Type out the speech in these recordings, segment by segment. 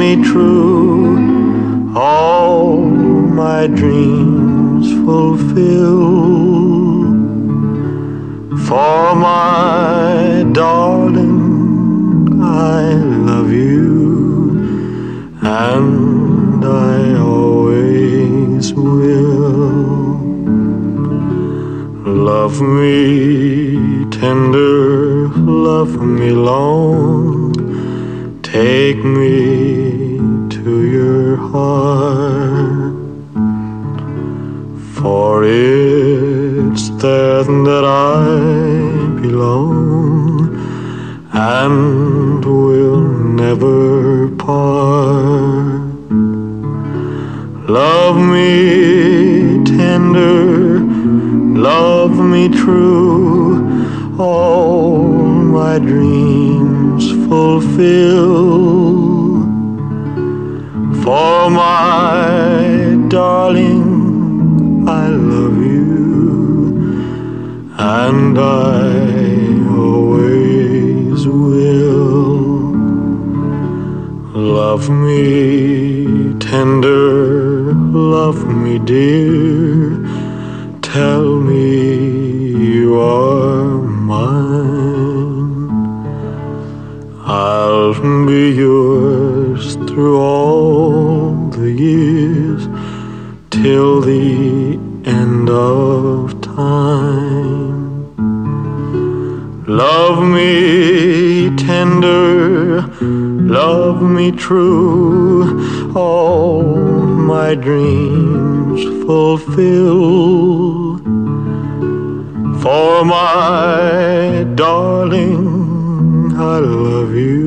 me true, all my dreams fulfill. For my darling, I love you, and I always will. Love me tender, love me long, take me heart. For it's there that I belong and will never part. Love me tender, love me true, all my dreams fulfill. For my darling, I love you, and I always will. Love me tender, love me dear, tell me you are mine. I'll be yours through all the years till the end of time. Love me tender, love me true, all my dreams fulfill. For my darling, I love you,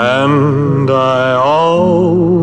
and I always